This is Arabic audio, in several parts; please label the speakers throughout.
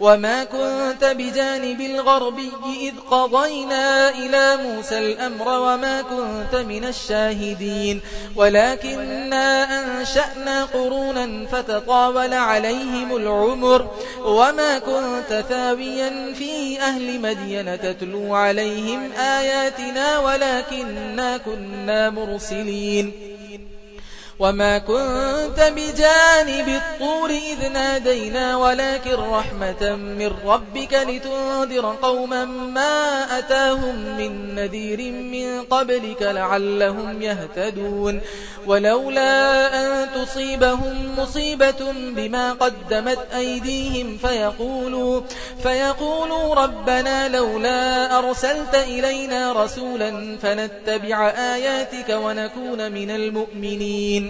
Speaker 1: وما كنت بجانب الغربي إذ قضينا إلى موسى الأمر وما كنت من الشاهدين. ولكننا أنشأنا قرونا فتطاول عليهم العمر. وما كنت ثاويا في أهل مدين تتلو عليهم آياتنا ولكننا كنا مرسلين. وما كنت بجانب الطور إذ نادينا ولكن رحمة من ربك لتنذر قوما ما أتاهم من نذير من قبلك لعلهم يهتدون ولولا أن تصيبهم مصيبة بما قدمت أيديهم فيقولوا, فيقولوا ربنا لولا أرسلت إلينا رسولا فنتبع آياتك ونكون من المؤمنين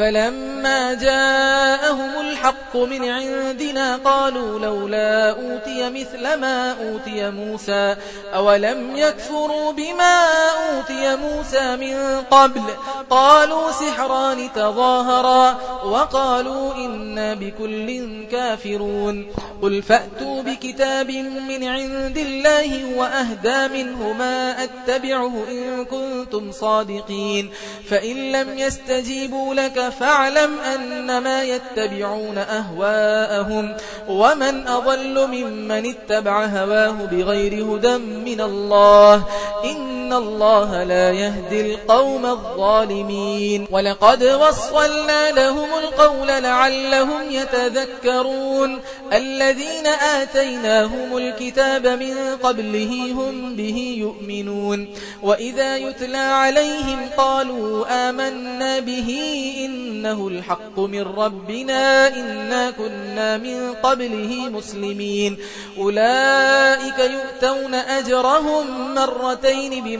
Speaker 1: فلما جاءهم الحق من عندنا قالوا لولا أوتي مثل ما أوتي موسى أولم يكفروا بما أوتي موسى من قبل؟ قالوا سحران تظاهرا وقالوا إنا بكل كافرون. قل فأتوا بكتاب من عند الله وأهدى منه ما أتبعه إن كنتم صادقين. فإن لم يستجيبوا لك فاعلم أنما يتبعون أهواءهم ومن أضل ممن اتبع هواه بغير هدى من الله إن الله لا يهدي القوم الظالمين ولقد وصلنا لهم القول لعلهم يتذكرون الذين آتيناهم الكتاب من قبله هم به يؤمنون وإذا يتلى عليهم قالوا آمنا به إنه الحق من ربنا إنا كنا من قبله مسلمين أولئك يؤتون أجرهم مرتين بما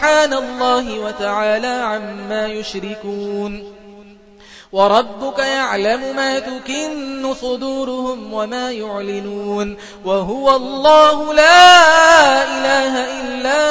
Speaker 1: سبحان الله وتعالى عما يشركون. وربك يعلم ما تكن صدورهم وما يعلنون. وهو الله لا إله إلا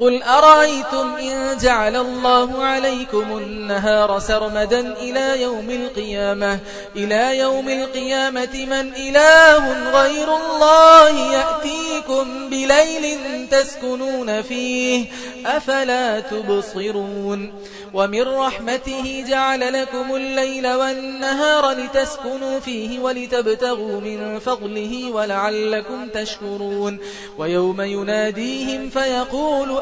Speaker 1: قل أرأيتم إن جعل الله عليكم النهار سرمدا إلى يوم القيامة؟ إلى يوم القيامة من إله غير الله يأتيكم بليل تسكنون فيه أفلا تبصرون؟ ومن رحمته جعل لكم الليل والنهار لتسكنوا فيه ولتبتغوا من فضله ولعلكم تشكرون. ويوم يناديهم فيقول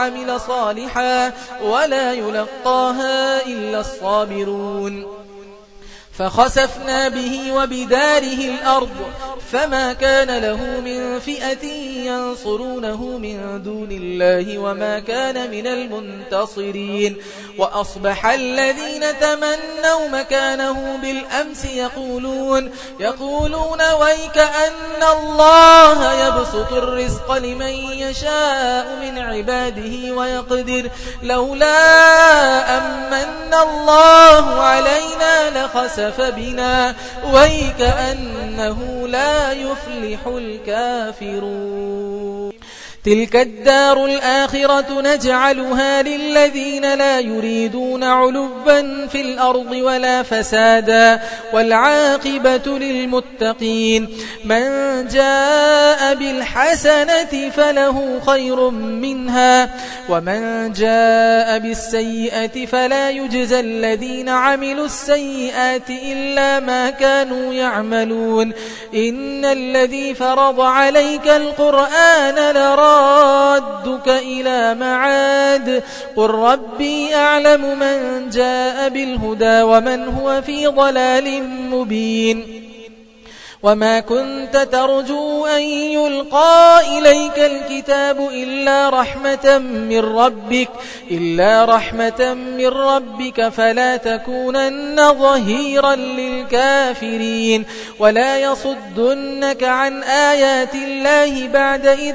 Speaker 1: وعمل صالحا ولا يلقاها إلا الصابرون فخسفنا به وبداره الأرض فما كان له من فئة ينصرونه من دون الله وما كان من المنتصرين وأصبح الذين تمنوا مكانه بالأمس يقولون يقولون ويك أن الله يبسط الرزق لمن يشاء من عباده ويقدر لولا أمن الله علينا لخسف بنا ويك أنه لا يفلح الكافرون. تلك الدار الآخرة نجعلها للذين لا يريدون علوا في الأرض ولا فسادا والعاقبة للمتقين من جاء بالحسنة فله خير منها ومن جاء بالسيئة فلا يجزى الذين عملوا السيئات إلا ما كانوا يعملون إن الذي فرض عليك القرآن لرى رادك إلى معاد. قل ربي أعلم من جاء بالهدى ومن هو في ضلال مبين. وما كنت ترجو أن يلقى إليك الكتاب إلا رحمة من ربك إلا رحمة من ربك فلا تكونن ظهيرا للكافرين. ولا يصدنك عن آيات الله بعد إذ